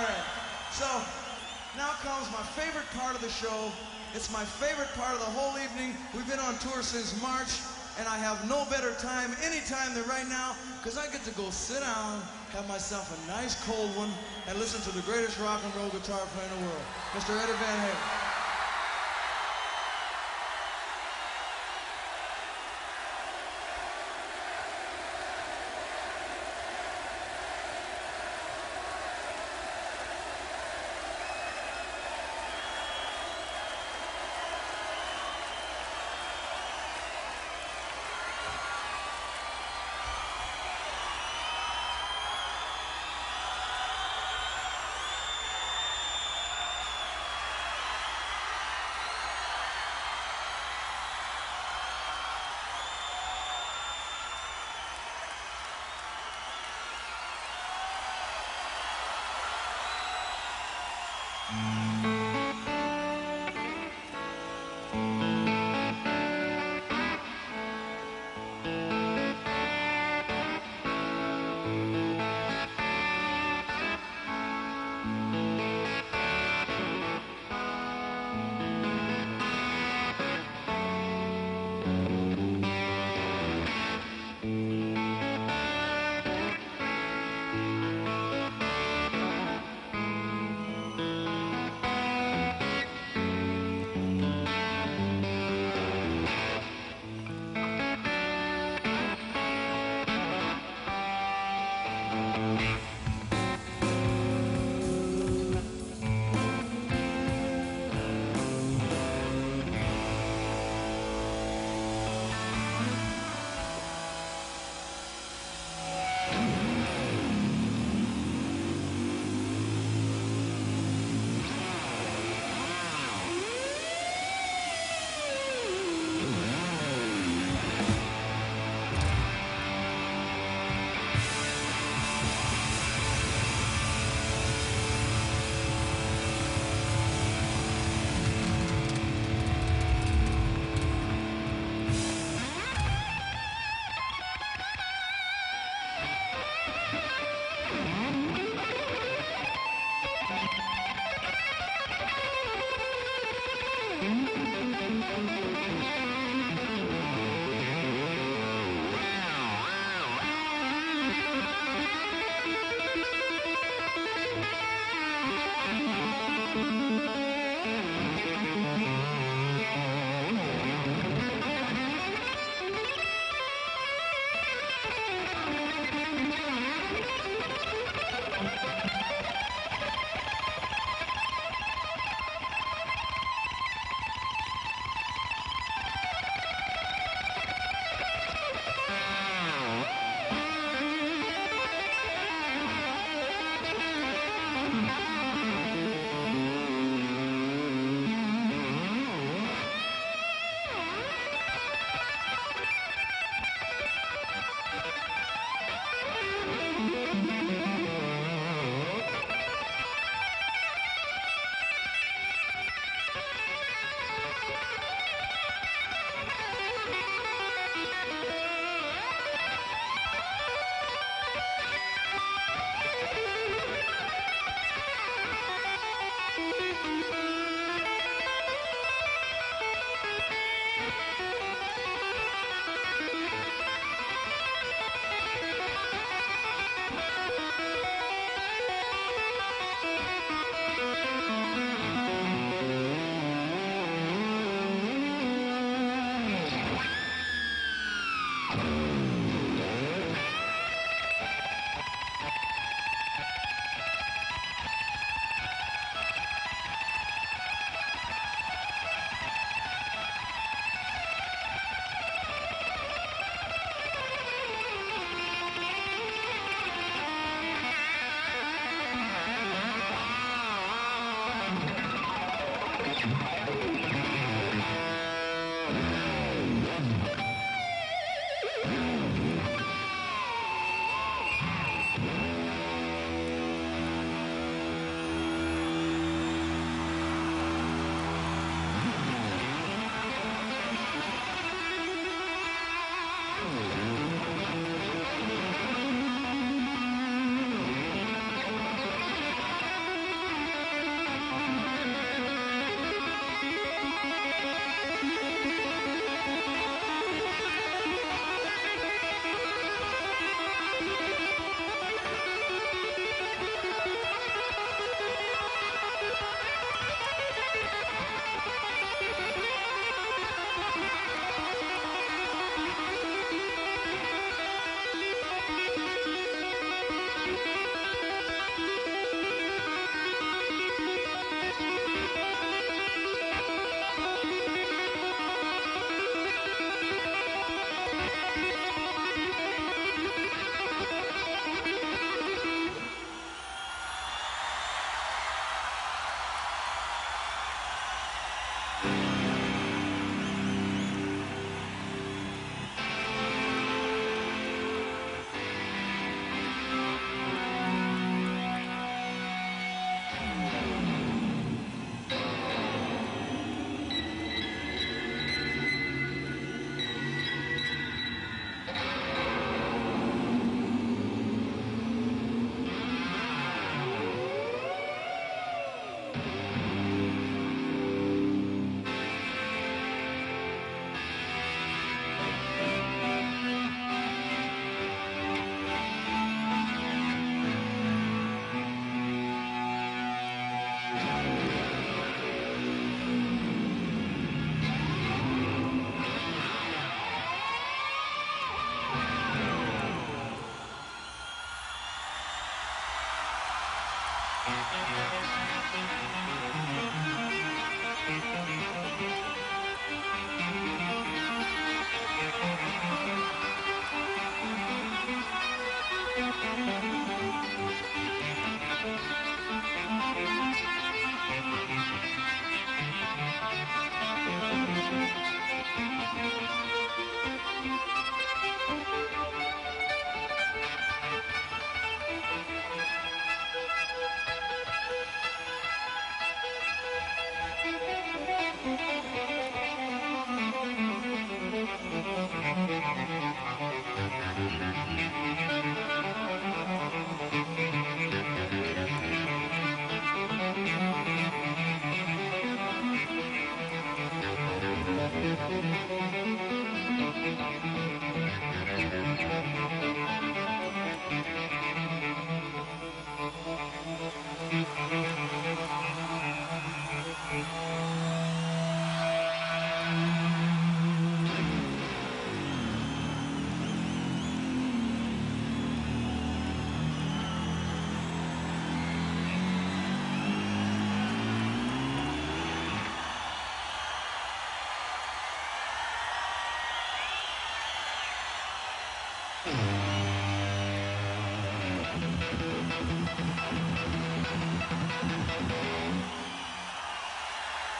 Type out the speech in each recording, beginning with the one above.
All right. So now comes my favorite part of the show. It's my favorite part of the whole evening. We've been on tour since March, and I have no better time anytime than right now because I get to go sit down, have myself a nice cold one, and listen to the greatest rock and roll guitar player in the world, Mr. Eddie Van Halen.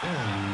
Um.